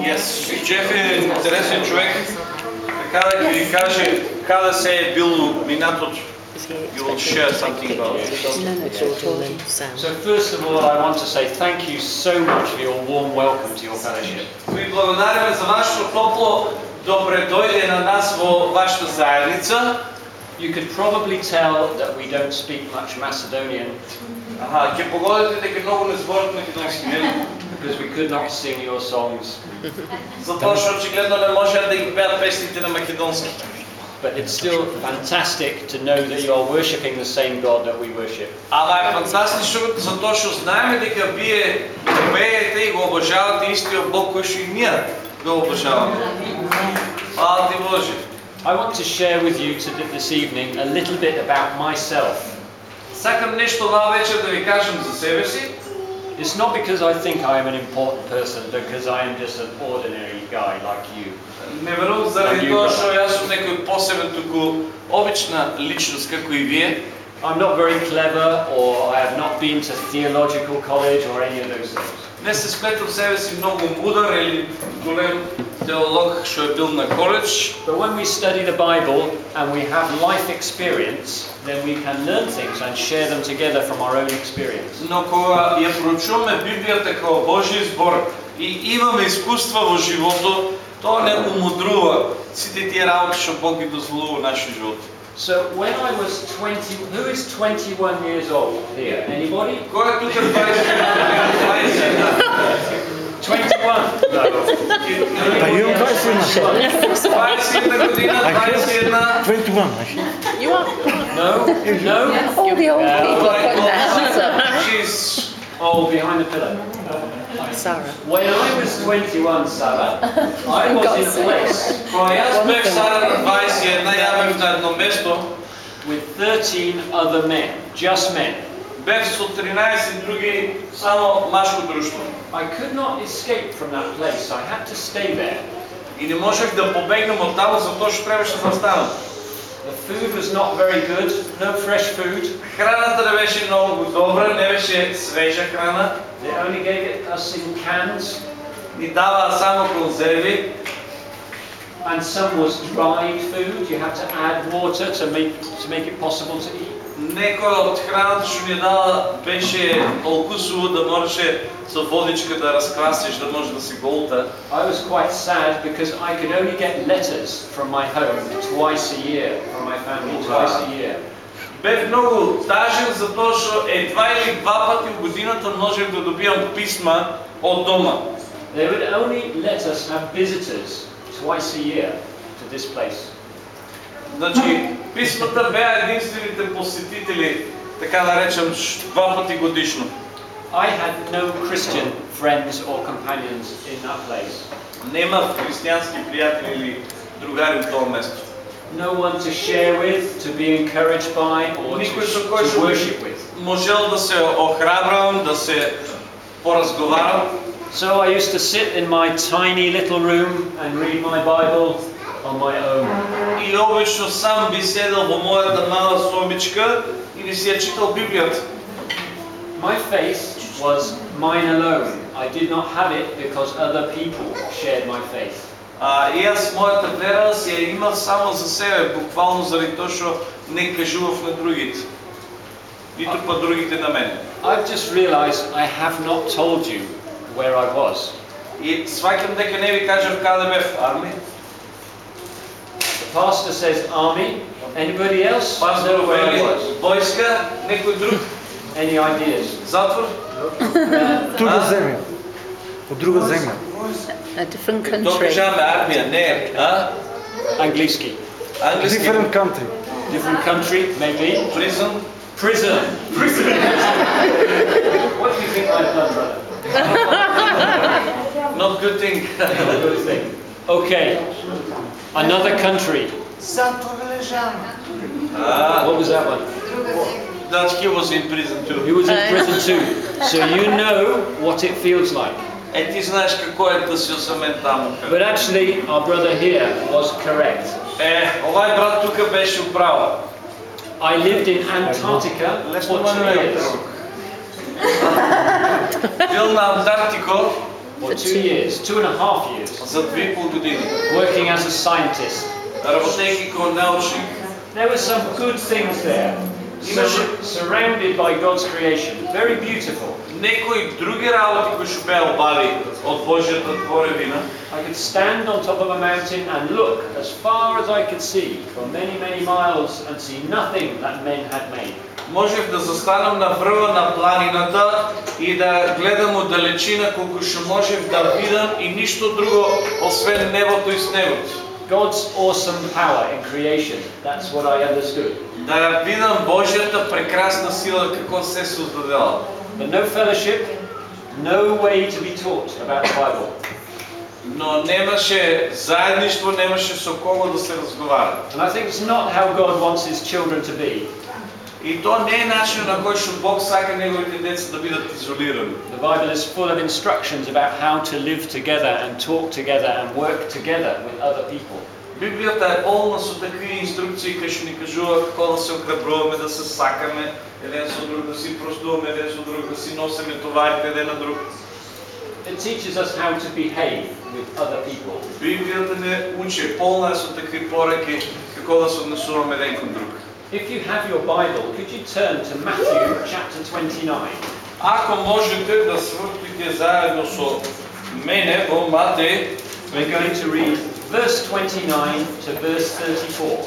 Yes, Джеф е интересен човек. Така да ви каже, kada се е бил минатото. You will share something about it. No, no, it's all Jordan Sam. So first of all, I want to say thank you so much for your warm welcome to your fellowship. Ви благодариме за вашето топло добре дойде на нас во вашата заедница. You could probably tell that we don't speak much Macedonian Аха, ќе погодите дека многу не зборат македонски, нели? because we could not sing your songs, Затоа што очигледно не можеа да ги пеат песните на македонски. but it's still fantastic to know that you are worshipping the same God that we worship. Ама е фантастично затоа што знаеме дека вие го пеете и го обожавате истиот Бог кој што и ние го обожаваме. Фала ти Боже. I want to share with you today, this evening a little bit about myself. Сакам нешто оваа вечер да ви кажам за себе си. It's not because I think I am an important person, because I am just an ordinary guy like you. Не верувам заради тоа што јас сум некој посебен, туку обична личност како и вие. I'm not very clever, or I have not been to theological college, or any of those things. Не се сметам себе си многу мудар или голем теолог што е бил на коледж, But when we study the Bible and we have life experience, then we can learn things and share them together from our own experience. но кога ја проучуваме Библијата како Божи збор и имаме искуства во животот, тоа не умудрува сите тие работи што Бог ги дозволува во нашиот живот. So when I was 20, who is 21 years old here? Anybody? 21. Are you 21? 21. You are? No? No? All the old people. Oh, behind the pillar. Sarah. When I was 21, Sarah, I was in a place јас бев Сара на 21, ја бев на едно место, with 13 other men, just men. бев со 13 други, само машко друштво. I could not escape from that place. I had to stay there. И не можех да побегнам од таму затоа што требаше да останам. The food was not very good, no fresh food. Храната не беше многу добра, не беше свежа храна, They only gave it us in cans, ни даваа само конзерви, and some was dried food. You had to add water to make to make it possible to eat. Некој од храната што ни дала беше толкусово да можеше со водичка да расквасиш, да може да се голта. I was quite sad because I could only get letters from my home twice a year, from my family twice a year. Бев многу тажен за тоа што едва или два пати в годината можев да добивам писма од дома. They would only let us have visitors twice a year to this place. Значи, писмата беа единствените посетители, така да речем, ш- два пати годишно. I had no Christian friends or companions in that place. Немав християнски приятели или другари в тоа место. No one to share with, to be encourагed by, or to, to worship with. можел да се охрабрам, да се поразговарам. So I used to sit in my tiny little room and read my Bible on my own. И обично сам би седел во мојата мала собичка и би си ја читал Библијата. My faith was mine alone. I did not have it because other people shared my faith. А, и аз моята вера си ја имав само за себе, буквално заради тоа што не кажував на другите. Ниту па другите на мене. I've just realized I have not told you where I was. И сваќам дека не ви кажав каде бев арми. The pastor says army. Anybody else Пастор know where I вели was? војска, некој друг, Any ideas? затвор, Друга земја. Од друга земја. A different тоа country. кажаме армија, не, а? Angliski. Англиски, Different country. Different country, maybe. призон. Prison. Prison. what do you think I've done, brother? Not good thing. Good thing. Okay. Another country. Ah, What was that one? that he was in prison too. He was in prison too. So you know what it feels like. Е, ти знаеш како е да си осамен таму. But actually, our brother here was correct. Е, овај брат тука беше управа. I lived in Antarctica for two years. Бил на Антарктико or For two two years, two and a half years, за две и пол години, working as a scientist. работейки како научник. There were some good things there. Имаше Surrounded by God's creation. Very beautiful. некои други работи кои што беа обави од Божјата творевина. I could stand on top of a mountain and look as far as I could see for many, many miles and see nothing that men had made. Можев да застанам на врва на планината и да гледам од далечина колку што можев да видам и ништо друго освен небото и снегот. God's awesome power in creation. That's what I understood. Да видам Божјата прекрасна сила како се создадела. But no fellowship, no way to be taught about the Bible. Но немаше заедништво, немаше со кого да се разговара. And I think it's not how God wants his children to be. И тоа не е начинот на кој што Бог сака неговите деца да бидат изолирани. The Bible is full of instructions about how to live together and talk together and work together with other people. Библијата е полна со такви инструкции кои што ни кажува како да се охрабруваме, да се сакаме, еден со друг да си простуваме, еден со друг да си носиме товарите еден на друг. It teaches us how to behave with other people. Библијата не учи, полна е со такви пореки како да се однесуваме еден кон друг. If you have your Bible, could you turn to Matthew chapter 29? Ако можете да свртите заедно со мене во Матеј We're going to read verse 29 to verse 34.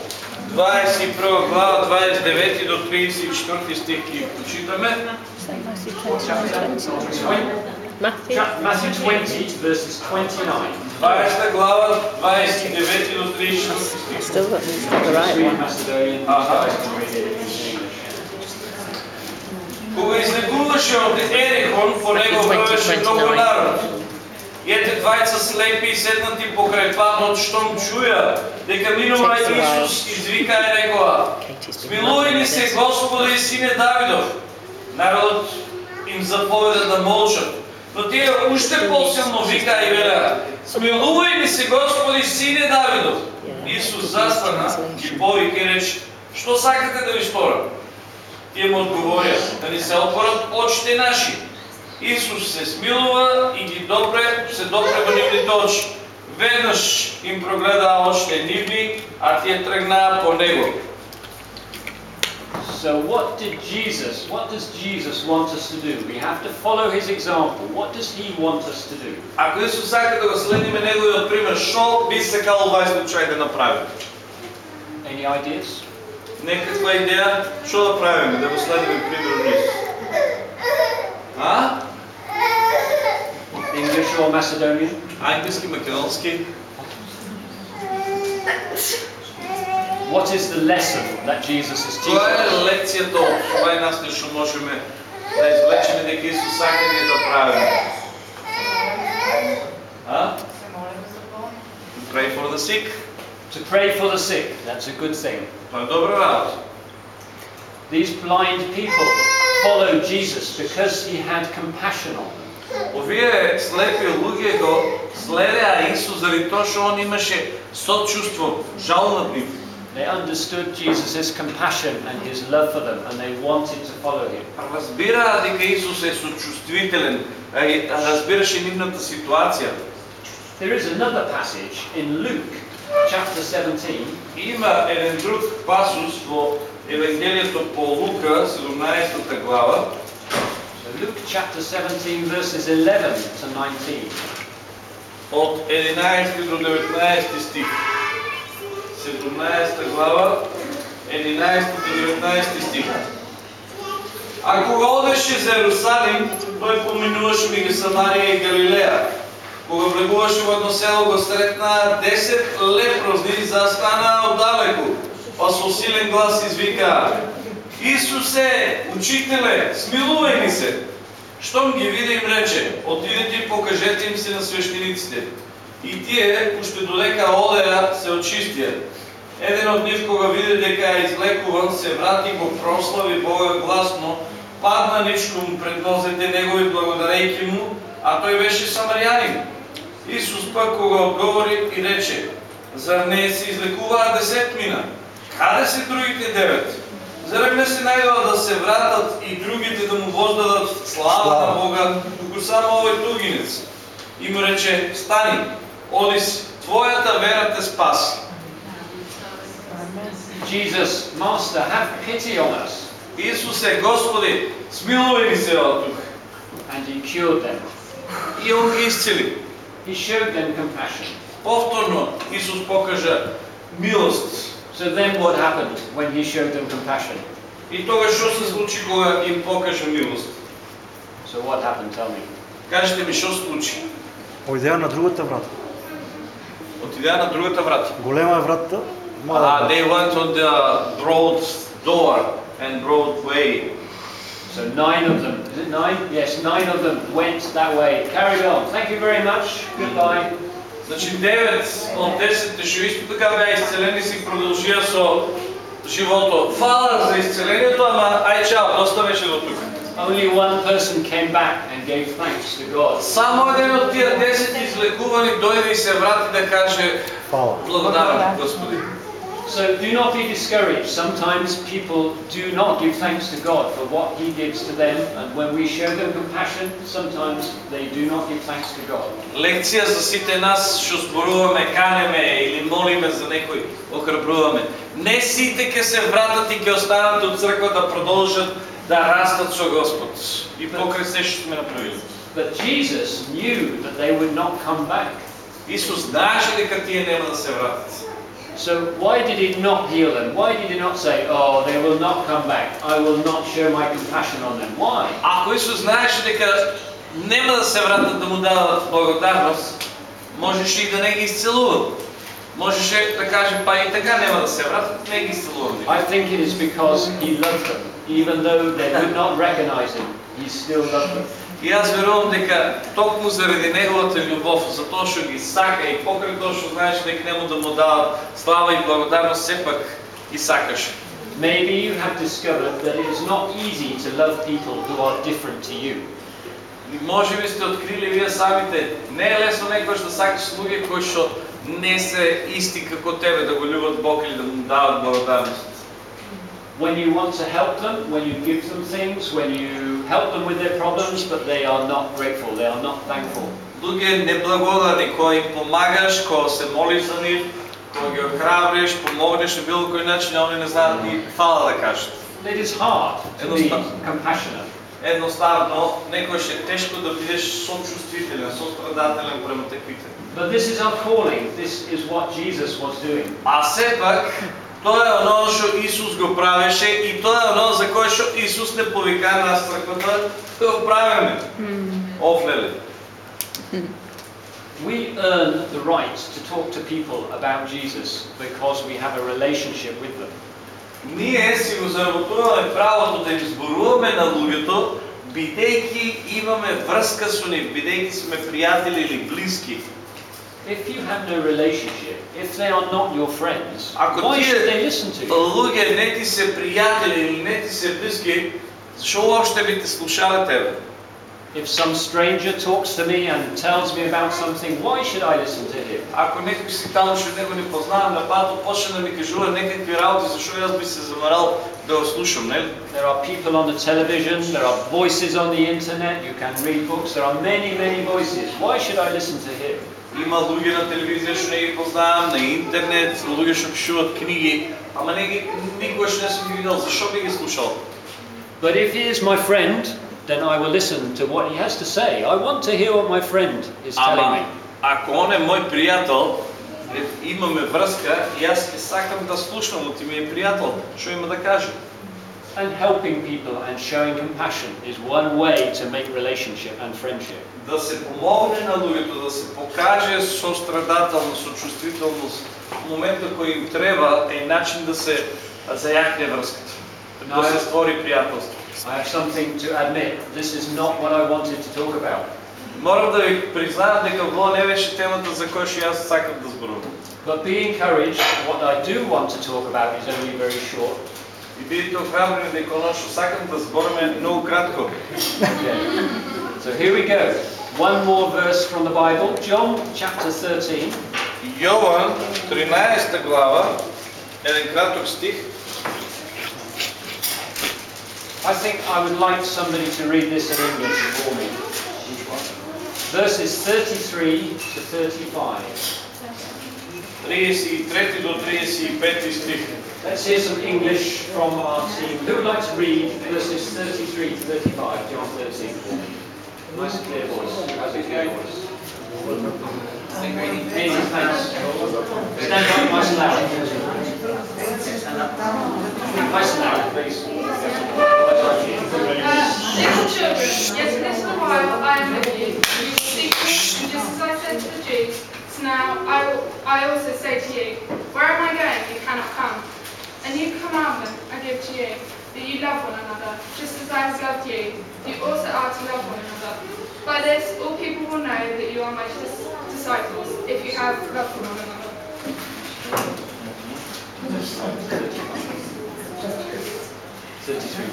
21 глава 29 до 34 стих ги прочитаме. Say Matthew 29, 20. Matthew? Cha- Matthew 20 verses 29. 20 глава 29 до 34 стих. Still got, it's got the right Read one. Macedonian, you guys can read it in English. Кога излегуваше од Ерихон, по него 20, броеше многу 29. народ. И двајца слепи седнати покрај патот, штом чуја дека минува. Исус, извика и рекоа, Смилуј ни се. Господи, сине Давидов. Народот им заповеда да молчат. Но тие уште посилно вика и велеа, Смилуј ни се, Господи, сине Давидов. Исус застана, и рече, што сакате да ви сторам? Тие му одговорија, да ни се отворат очите наши. Исус се смилува и ги допре, се допре во нивните очи. Веднаш им прогледаа очите нивни, а тие тргнаа по него. So what did Jesus, what does Jesus want us to do? We have to follow his example. What does he want us to do? Ако Исус сака да го следиме неговиот пример, што би сакал овај случај да направи? Any ideas? Некаква идеја, што да правиме, да го следиме примерот English or Macedonian? Англиски, македонски. What is the lesson that Jesus is teaching Која us? е лекцијата од овај настан што можеме да извлечеме дека Исус сака ние да правиме? А? Pray for the sick. To pray for the sick. That's a good thing. Тоа е добра работа. These blind people followed Jesus because he had compassion on them. Овие слепи луѓе го следеа Исус заради тоа што он имаше сочувство, жал над нив. They understood Jesus' compassion and his love for them and they wanted to follow him. Разбираа дека Исус е сочувствителен, разбираше нивната ситуација. There is another passage in Luke chapter 17 Има еден друг пасус во Евангелието по Лука, 17 глава, So Luke chapter 17 verses 11 to 19. од 11 до 19 стих. 17 глава, 11 до 19 стих. А кога одеше за Ерусалим, тој поминуваше меѓу Самарија и Галилеја. Кога влегуваше во едно село, го сретна 10 лепрозни, застанаа оддалеку, па со силен глас извикаа Исусе, учителе, смилувај ни се. Штом ги виде им рече, отидете и покажете им се на свештениците. И тие, уште додека одеа, се очистија. Еден од нив кога виде дека е излекуван, се врати го прослави Бога гласно, падна ничком пред нозете негови благодарејќи му, а тој беше самарјанин. Исус пак кога одговори и рече, зар не се излекуваа десетмина? Каде се другите девет? Зарем не се најдува да се вратат и другите да му воздадат слава на. Бога, туку само овој тугинец? и му рече, стани, оди си, твоята вера те спаси. Jesus, Master, have pity on us. Исусе, Господи, смилувай ни се от тук. And he cured them. И Он ги изцели. He showed them compassion. Повторно Исус покажа милост. So then what happened when he showed them compassion? И тогаш што се случи кога им покажа милост? So what happened? Tell me. Кажете ми што случи? Отидя на другата врата. Отидеа на другата врата. Голема е вратата, Uh, мала е they went on the broad door and broad way. So nine of them, is it nine? Yes, nine of them went that way. Carried on. Thank you very much. Goodbye. Значи 9 од 10 што исто така беа исцелени си продолжија со живото. Фала за исцелението, ама ај чао, доста беше до тука. Only one person came back and gave thanks to God. Само еден од тие 10 излекувани дојде и се врати да каже благодарам Господи. So do not be discouraged. Sometimes people do not give thanks to God for what He gives to them, and when we show them compassion, sometimes they do not give thanks to God. Лекција за сите нас што зборуваме, канеме или молиме за некој, охрабруваме. Не сите ќе се вратат и ќе останат од црква да продолжат да растат со Господ. И покрај се што сме направили. But Jesus knew that they would not come back. Исус знаеше дека тие нема да се вратат. So why did He not heal them? Why did He not say, "Oh, they will not come back. I will not show my compassion on them"? Why? Ако Исус знаеше дека нема да се вратат да му дадат благодарност, можеше и да не ги изцелува. Можеше да каже, па и така нема да се вратат, не ги изцелувам. I think it is because He loved them, even though they could not recognize Him. He still loved them. И аз верувам дека токму заради неговата љубов, затоа што ги сака и покрај тоа што знаеш дека нему да му дадат слава и благодарност, сепак и сакаше. Maybe you have discovered that it is not easy to love people who are different to you. И може би сте открили вие самите, не е лесно некојаш да сакаш луѓе кои што не се исти како тебе, да го љубат Бог или да му дават благодарност. When you want to help them, when you give them things, when you help them with their problems, but they are not grateful, they are not thankful. Луѓе неблагодарни кои им помагаш, кога се молиш за нив, кога ги охрабриш, помогнеш на било кој начин, а они не знаат ни фала да кажат. It is hard to be Едноставно. compassionate. Едноставно, некојаш е тешко да бидеш сочувствителен, сострадателен према таквите. But this is our calling. This is what Jesus was doing. А сепак, тоа е оно што Исус го правеше и тоа е оно за кое што Исус не повика нас црквата да го правиме. Офлеле. We earn the right to talk to people about Jesus because we have a relationship with them. Ние си го заработуваме правото да им зборуваме на луѓето, бидејќи имаме врска со нив, бидејќи сме пријатели или блиски. If you have no relationship, if they are not your friends, Ако why тие should they listen to you? луѓе не ти се пријатели или не ти се блиски, што уопште би те слушале тебе? If some stranger talks to me and tells me about something, why should I listen to him? Ако некој си таму што него не познавам на патот, почне да ми кажува некакви работи, зашо јас би се замарал да го слушам, нели? There are people on the television, there are voices on the internet, you can read books, there are many, many voices. Why should I listen to him? Има луѓе на телевизија што не ги познавам, на интернет, луѓе што пишуваат книги, ама не ги никогаш не сум ги видел, зашо би ги слушал? But if he is my friend, then I will listen to what he has to say. I want to hear what my friend is telling me. Ама, ако он е мој пријател, е, имаме врска и јас ќе сакам да слушам од ми е пријател, што има да каже. And helping people and showing compassion is one way to make relationship and friendship. Да се помогне на луѓето, да се покаже сострадателност, сочувствителност в момента кој им треба е начин да се зајакне врската. Да се створи пријателство. I have something to admit. This is not what I wanted to talk about. Морам да ви признаам дека во не беше темата за која што јас сакам да зборувам. But be encouraged, what I do want to talk about is only very short. И бидете охрабрени дека оно што сакам да зборам е многу кратко. Okay. So here we go. One more verse from the Bible, John chapter 13. Јован, 13 глава, еден краток стих. I think I would like somebody to read this in English for me. verses 33 to 35. 33 до 35 стих. Let's hear some English from our team. Who would like to read verses 33 to 35, John 13? Nice clear voice. How's it thanks. Stand up nice loud. Nice loud, please. Little children, yet a little while I am with you. You will seek me, just as I said to the Jews, so now I, will, I also say to you, where am I going? You cannot come. A new commandment I give to you, that you love one another, just as I have loved you. You also are to love one another. By this, all people will know that you are my dis- disciples, if you have love for one another. 33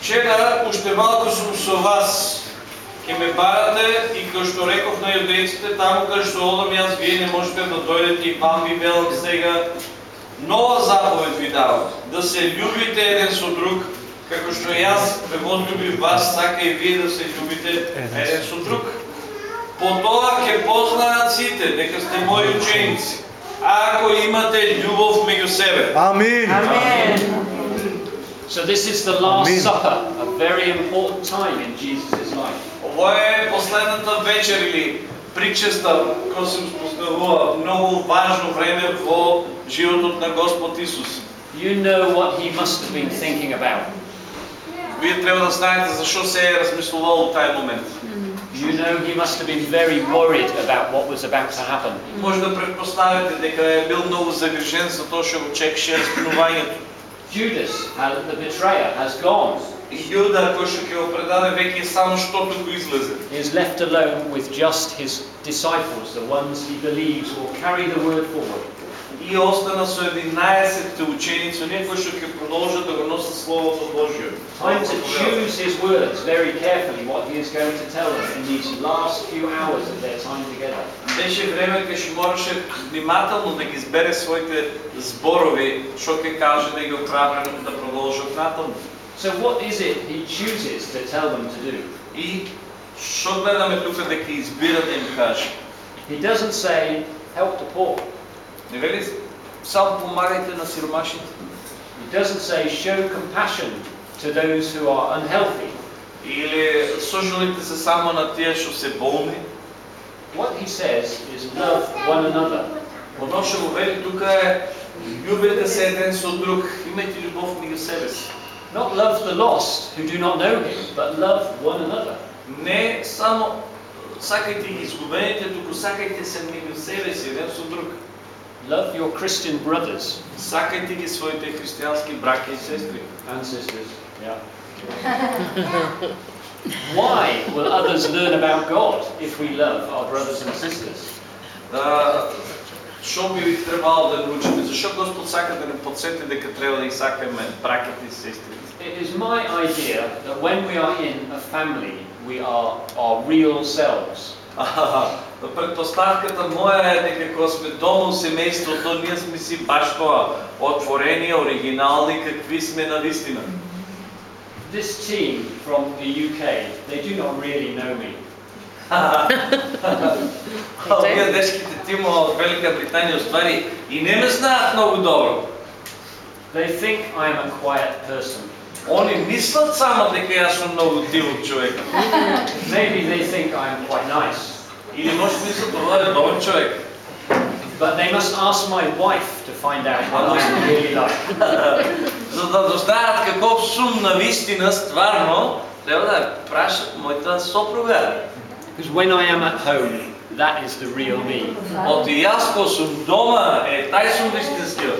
Вчера уште малку сум со вас. Ке ме барате и кој што реков на јудејците, таму кај што одам јас, вие не можете да дојдете и вам ви велам сега. Нова заповед ви давам, да се љубите еден со друг, како што јас ве возлюбив вас, така и вие да се љубите еден со друг. По тоа ќе познаат сите дека сте мои ученици, ако имате љубов меѓу себе. Амин. So this is the Last Amen. Supper, a very important time in Jesus' life. Ова е последната вечер или причеста која се успоставува многу важно време во животот на Господ Исус. You know what he must have been thinking about. Вие треба да знаете зашо се е размислувал тај момент. You know he must have been very worried about what was about to happen. Може да предпоставите дека е бил многу загрижен за тоа што го чекаше распинувањето. Judas, uh, the betrayer, has gone. И Јуда кој што ќе го предаде веќе само што туку излезе. He is left alone with just his disciples, the ones he believes will carry the word forward. И остана со 11 ученици, оние кои што ќе продолжат да го носат Словото Божјо. Time to choose his words very carefully, what he is going to tell them in these last few hours of their time together. Беше време кога што мораше внимателно да ги избере своите зборови, што ќе каже да ги оправи да продолжат натаму. So what is it he chooses to tell them to do? И што гледаме тука дека избира да им каже? He doesn't say, help the poor. Не вели само помагајте на сиромашите. He doesn't say, show compassion to those who are unhealthy. Или сожалите се само на тие што се болни. What he says is love one another. Оно што го вели тука е љубете се еден со друг, имајте љубов меѓу себе си. Not love the lost who do not know him, but love one another. Не само сакајте ги изгубените, туку сакајте се меѓу себе си, еден со друг. Love your Christian brothers Сакајте ги своите христијански браќа и сестри. and sisters. Yeah. Why will others learn about God if we love our brothers and sisters? Да, што би ви требало да научите? Зашо Господ сака да не подсети дека треба да ги сакаме браќата и сестрите? It is my idea that when we are in a family, we are our real selves. Аха, Предпоставката моја е дека кога сме дома у семејството, ние сме си баш тоа, отворени, оригинални, какви сме на вистина. This team from the UK, they do not really know me. Овие дечките тимова од Велика Британија уствари и не ме знаат многу добро. They think I am a quiet person. Они мислат само дека јас сум многу тивок човек. Maybe they think I am quite nice. Или може мислат ова е добар човек. But they must ask my wife to find out what I am really like. За да дознаат каков сум на вистина стварно, треба да прашат мојата сопруга. Because when I am at home, that is the real me. Оти јас кога сум дома, е тај сум вистинскиот.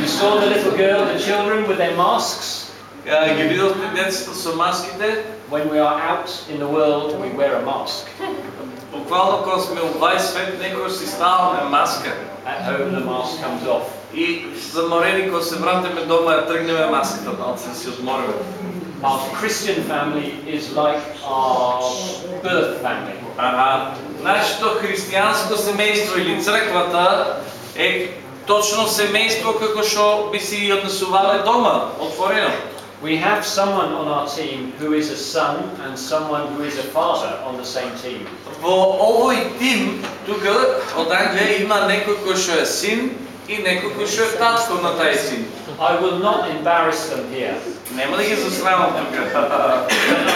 You saw the little girl, the children with their masks. Ги видовте децата со маските, When we are out in the world, we wear a mask. буквално кога сме у вај свет, некој си ставаме маска. At home, the mask comes off. И заморени кога се вратиме дома, ја тргнеме маската, да си одмориме. Our Christian family is like our birth family. Ага. Нашето христијанско семејство или црквата е точно семејство како што би си однесувале дома, отворено. We have someone on our team who is a son and someone who is a father on the same team. Во овој тим, тука, од Англија, има некој кој што е син и некој кој што е татко на тај син. I will not embarrass them here, Нема да ги засрамам тука. but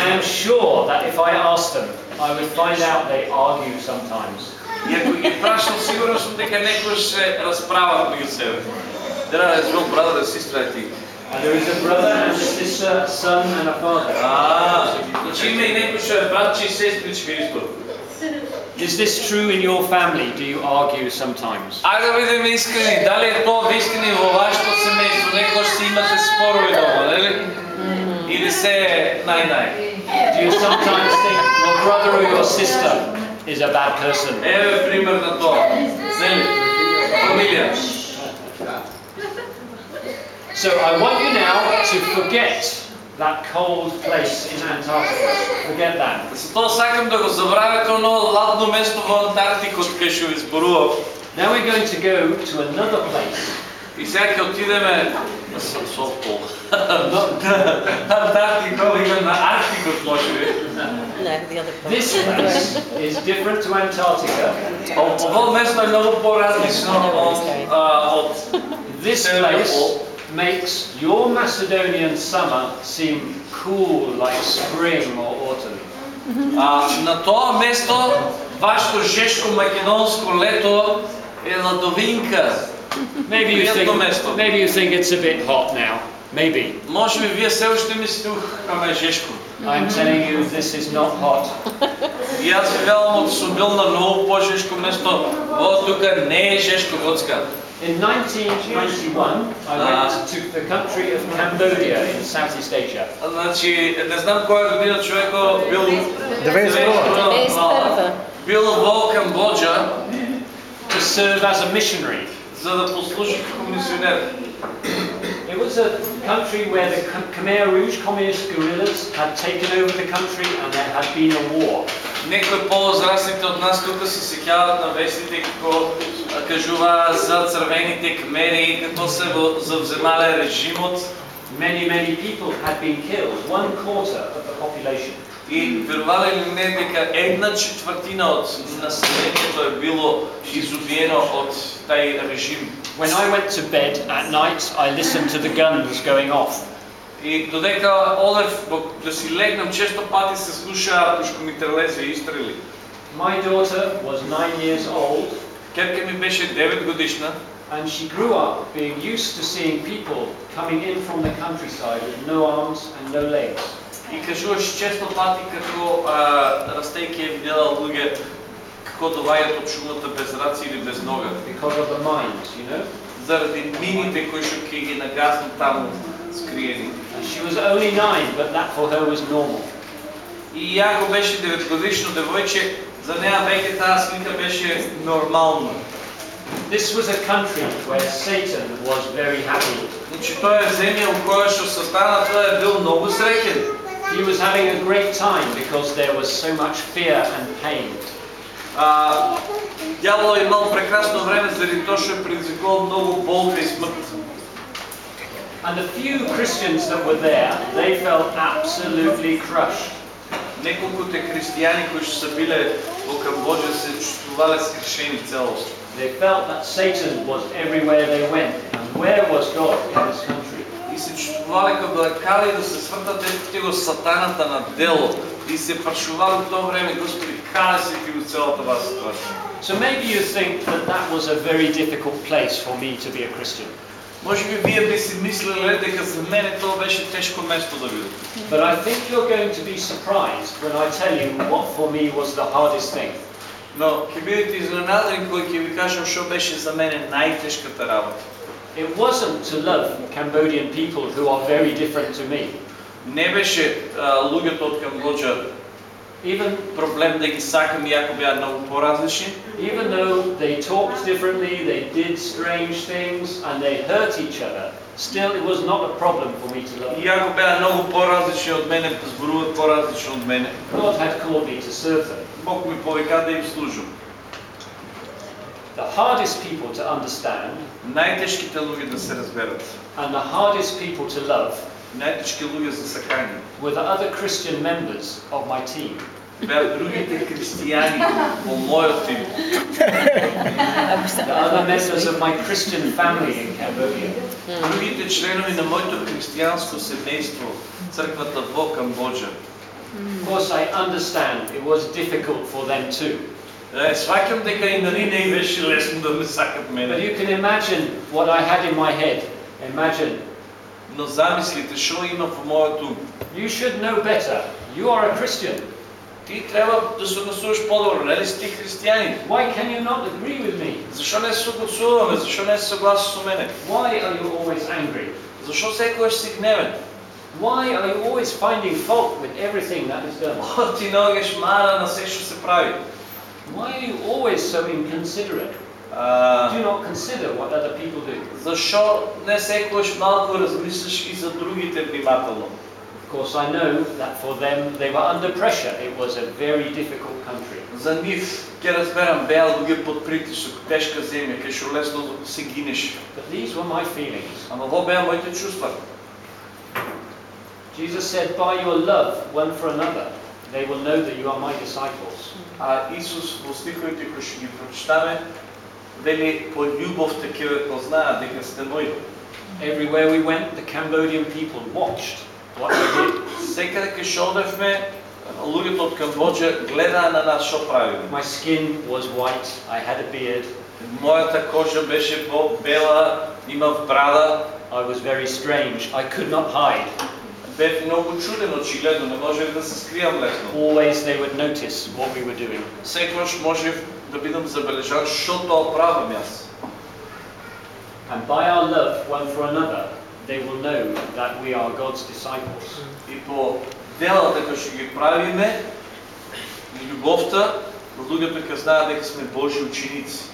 I am sure that if I asked them, I would find out they argue sometimes. И ако ги прашам, сигурен сум дека некој се расправат меѓу себе. There is no brother and sister, I think. And there is a brother and a sister, a son and a father. А, значи има и некој што е братче и сестричка исто. Is this true in your family? Do you argue sometimes? Ајде да бидеме искрени, дали е тоа вистина и во вашето семејство? Некош си имате спорови дома, нели? Или се е нај-нај? Do you sometimes think your brother or your sister is a bad person? Еве пример на тоа. Нели? Фамилија. So I want you now to forget that cold place in Antarctica. Forget that. За тоа сакам да го забравите оно ладно место во Антарктикот кај што ви зборував. Now we're going to go to another place. И сега ќе отидеме на Со- Софпол. Антарктика, има на Арктикот може би. No, the other part. This place is different to Antarctica. О- Ово место е многу поразлично од, а, од This place makes your Macedonian summer seem cool like spring or autumn. А, на тоа место, вашето жешко македонско лето е ладовинка. Maybe you think место. maybe you think it's a bit hot now. Maybe. Може би вие се уште мислите, ух, ама е жешко. I'm telling you this is not hot. И аз ви велам од сум бил на многу по-жешко место, во тука не е жешко воцка. In 1991, I went to the country of Cambodia in Southeast Asia. Значи, не знам која година човеко бил... 91. Мала. Бил во Камбоджа, to serve as a missionary. за да послужи како мисионер. It was a country where the Khmer Khmer Rouge communist guerrillas had taken over the country and there had been a war. Некои повозрастните од нас тука се сеќаваат на вестите како а, кажуваа за црвените кмери, како се го завземале режимот Many, many people had been killed, one quarter of the population. и верувале ли не дека една четвртина од населението е било изубиено од тај режим. When I went to bed at night, I listened to the guns going off. И додека одев во- да си легнам, често пати се слушаа пушкомите лезе и изстрели. My daughter was nine years old Керка ми беше 9 годишна and she grew up being used to seeing people coming in from the countryside with no arms and no legs. и кажуваш често пати како а, растејќи е видела луѓе како доаѓаат од шумата без раци или без нога. because of the mines, you know. Заради мините кои што ќе ги нагаснат таму скриени. And she was only nine, but that for her was normal. И го беше 9 годишно девојче, за неа веќе таа слика беше нормална. This was a country where Satan was very happy. Значи е во која што Сатана тоа е бил многу среќен. He was having a great time because there was so much fear and pain. А, Дјавол имал прекрасно време заради тоа што е предизвикувал многу болка и смрт. And the few Christians that were there, they felt absolutely crushed. Неколкуте христијани кои што се биле во Камбоджа се чувствувале скршени целост. They felt that Satan was everywhere they went. And where was God in this country? И се чувствувале како да кали да се свртат ете го сатаната на дело. И се прашували в тоа време, Господи, каде си ти во целата вас ситуација? So maybe you think that that was a very difficult place for me to be a Christian. Може би вие би си мислеле дека за мене тоа беше тешко место да бидам. But I think you're going to be surprised when I tell you what for me was the hardest thing. Но ќе бидете изненадани кога ќе ви кажам што беше за мене најтешката работа. It wasn't to love Cambodian people who are very different to me. Не беше а, луѓето од Камбоджа Even, проблем да ги сакам иако беа многу поразлични. even though they talked differently, they did strange things, and they hurt each other, still it was not a problem for me to love them. Иако беа многу поразлични од мене, зборуваат поразлично од мене, God had called me to serve them. Бог ми повика да им служам. The hardest people to understand Најтешките луѓе да се разберат and the hardest people to love најтешки луѓе за сакање. were the other Christian members of my team. Беа другите христијани во мојот тим, The other members of my Christian family in Cambodia. другите членови на моето христијанско семејство, црквата во Камбоџа. Of course, I understand it was difficult for them too. Е, сваќам дека и на нив не им беше лесно да ме сакат But мене. you can imagine what I had in my head. Imagine. Но замислите што има во мојот ум. You should know better. You are a Christian. Ти треба да се однесуваш подобро, нели си ти христијанин? Why can you not agree with me? Зашо не се согласуваме? Зашо не се согласиш со мене? Why are you always angry? Зашо секогаш си гневен? Why are you always finding fault with everything that is done? О, ти наоѓаш мара на се што се прави. Why are you always so inconsiderate? А, Do not consider what other people do. зашо не секогаш малку размислиш и за другите внимателно? Of course, I know that for them, they were under pressure. It was a very difficult country. За нив, ќе разберам, беа луѓе под притисок, тешка земја, кај што лесно се гинеш. But these were my feelings. Ама во беа моите чувства. Jesus said, By your love one for another, they will know that you are my disciples. А Исус во стиховите кои што ги прочитаме, вели по љубовта ќе ве познаат дека сте мои. Everywhere we went, the Cambodian people watched what we did. Секаде кај што одевме, луѓето од Камбоџа гледаа на нас што правиме. My skin was white, I had a beard, Мојата кожа беше по-бела, имав брада, I was very strange, I could not hide. бев многу чуден очигледно, не можев да се скријам лесно. Always they would notice what we were doing. Секогаш можев да бидам забележан што тоа правам јас. And by our love one for another, they will know that we are God's disciples. И по делата кои што ги правиме, и љубовта, луѓето ќе знаат дека сме Божји ученици.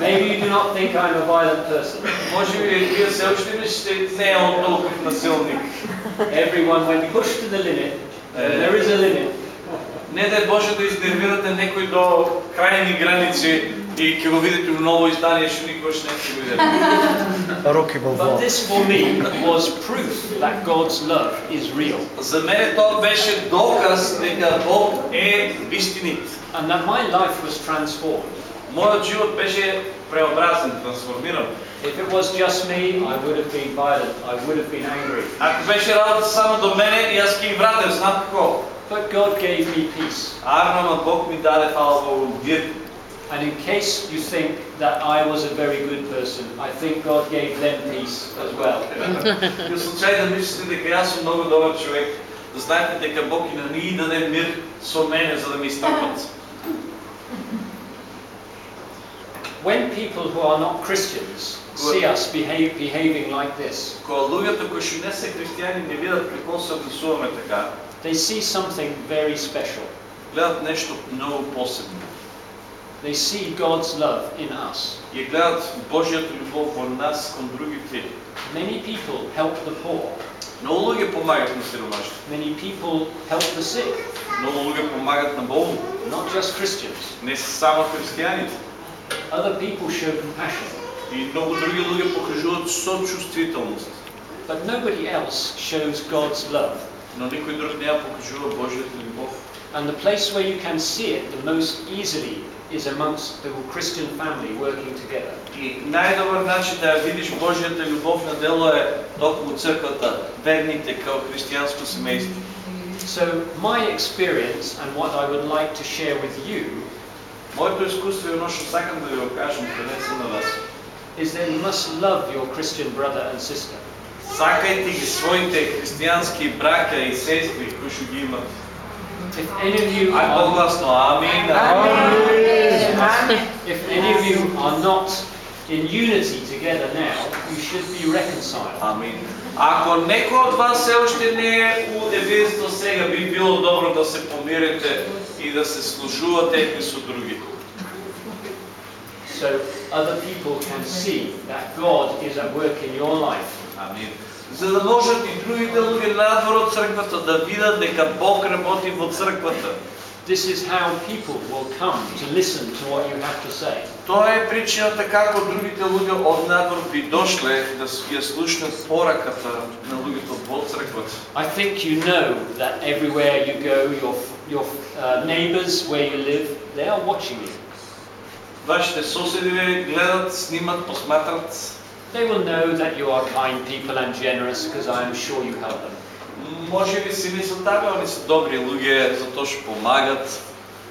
Maybe you do not think I'm a violent person. Може би вие се уште мислите не е он толков насилник. Everyone, when pushed to the limit, and there is a limit, Не дай Боже да изнервирате некој до крајни граници и ќе го видите у ново издание што никош не ќе го видите. Роки but Балбоа. this for me was proof that God's love is real За мене тоа беше доказ дека Бог е вистинит. and that my life was transformed. Мојот живот беше преобразен, трансформиран. If it was just me, I would have been violent, I would have been angry. Ако беше работа само до мене, јас ќе ги вратев, знам како. But God gave me peace. Арнама Бог ми даде фала Богу мир. And in case you think that I was a very good person, I think God gave them peace as well. И случај да мислите дека јас сум многу добар човек, да знаете дека Бог и на ние даде мир со мене за да ми изтрпат. When people who are not Christians see us behave, behaving like this, Кога луѓето кои што не се христијани не видат како се однесуваме така, they see something very special. гледат нешто многу посебно. They see God's love in us. Ја гледат Божјата љубов во нас кон другите. Many people help the poor. Многу луѓе помагаат на сиромашни. Many people help the sick, Многу луѓе помагаат на болни. not just Christians. Не се само христијаните. Other people show compassion, И многу други луѓе покажуваат сочувствителност. but nobody else shows God's love. Но никој друг не ја покажува Божјата љубов. And the place where you can see it the most easily is amongst the Christian family working together. И најдобар начин да ја видиш Божјата љубов на дело е токму црквата, верните као христијанско семејство. So my experience and what I would like to share with you Моето искуство и оно што сакам да ви го кажам, пренесам на вас. is that you must love your Christian brother and sister. Сакајте ги своите христијански браќа и сестри кои што ги имат. If any of you Ај are, погласно, амин. if any of you are not in unity together now, you should be reconciled. Амин. Ако некој од вас се уште не е у единство сега, би било добро да се помирите и да се служувате едни со други. So other people can see that God is at work in your life. Амин. За да можат и другите луѓе надвор од црквата да видат дека Бог работи во црквата. This is how people will come to listen to what you have to say. Тоа е причината како другите луѓе од надвор би дошле да с- ја слушнат пораката на луѓето во црквата. I think you know that everywhere you go, your, your uh, neighbors where you live, they are watching you. Вашите соседи ве гледат, снимат, посматрат. They will know that you are kind people and generous because I am sure you help them. Може би си мислат така, они се добри луѓе, затоа што помагат.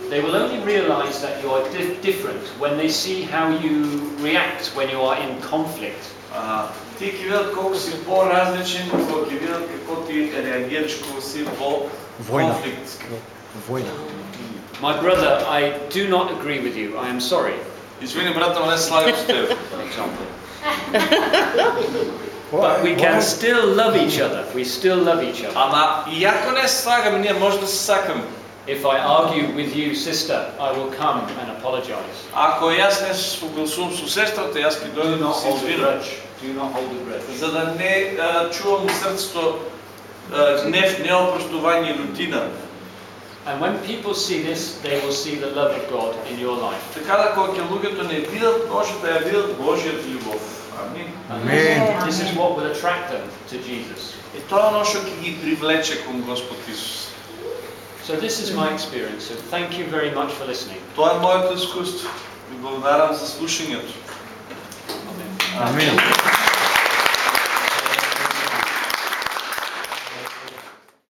They will only realize that you are di- different when they see how you react when you are in conflict. А, ти ќе видат колку си по-различен, кога ќе видат како ти реагираш кога си во Војна. конфликт. Война. My brother, I do not agree with you. I am sorry, Извини, брат, ама не се слагам с теб. for example. But we can still love each other. We still love each other. Ама, иако не се слагаме, ние може да се сакаме. If I argue with you, sister, I will come and apologize. Ако јас не се согласувам со сестрата, јас ќе Do дојдам да not се hold a извинам. grudge. Do not hold a grudge. За да не а, чувам у срцето а, гнев, неопростување и рутина. And when people see this, they will see the love of God in your life. Така да кога ќе луѓето не видат, може да ја видат Божјата љубов. Амин. Amen. This is what will attract them to Jesus. И тоа е оно што ќе ги привлече кон Господ Исус. So this is my experience. So thank you very much for listening. Тоа е моето искуство. Ви благодарам за слушањето. Amen. Амин.